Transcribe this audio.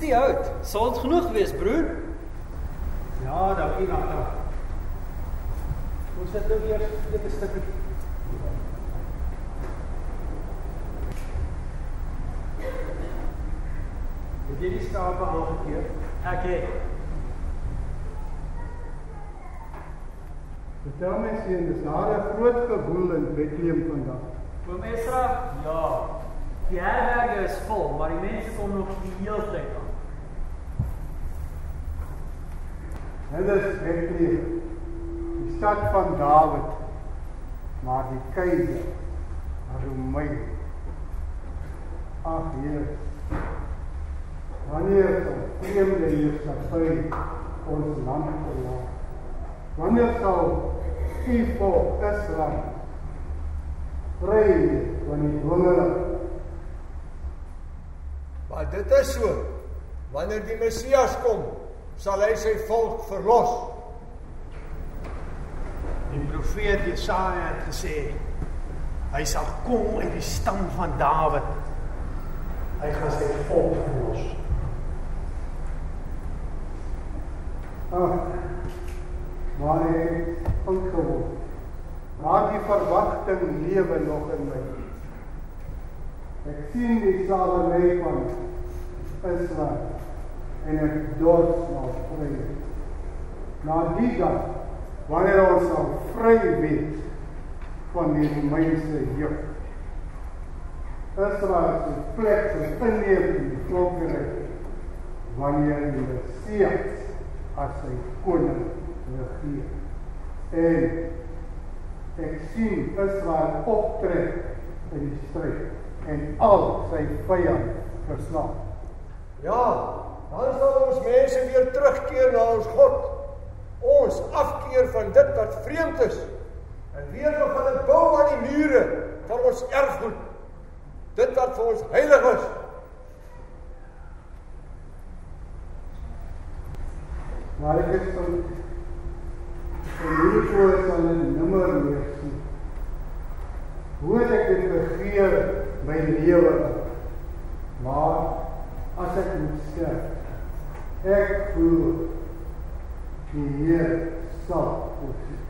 die hout. Sal dit genoeg wees, broer? Ja, dankie Nata. Ons het nou eers een stukkie. Het jy die skape al gekeer? Ek het. Vertel my sien, is daar 'n groot gewoel in Bethlehem vandag? Oom Esra? Ja. Die herberge is vol, maar die mense kom nog die hele tyd aan. Dit is Bethlehem, die stad van Dawid, maar die keiser, Romein. Ag Heer, wanneer sal vreemde heerschappy ons land verlaat? Wanneer sal u volk Israel vry van die honger? Maar dit is so. Wanneer die Messias kom, sal hy sy volk verlos. Die profeet Jesaja het gesê hy sal kom uit die stam van Dawid. Hy gaan sy volk verlos. Ag, maar ek ongewoon. Maar die verwagting lewe nog in my. Ek sien die slaverny van Israel en ek dors na vrede. Na die dag wanneer ons sal vry wees van die Romeinse juk. Israel se plek is inneem in die volkeryk wanneer die Messias as sy koning regeer. En ek sien Israel optrek in die stryd en al sy vyande verslaan. Ja, dan sal ons mense weer terugkeer na ons God. Ons afkeer van dit wat vreemd is en weer begin bou aan die mure van ons erfgoed. Dit wat vir ons heilig is. Maar ek het van van hierdie voor sal 'n nimmer meer sien. Hoe het ek dit begeer my lewe? Maar as ek moet sterf, ek voel die Heer sal voorsien.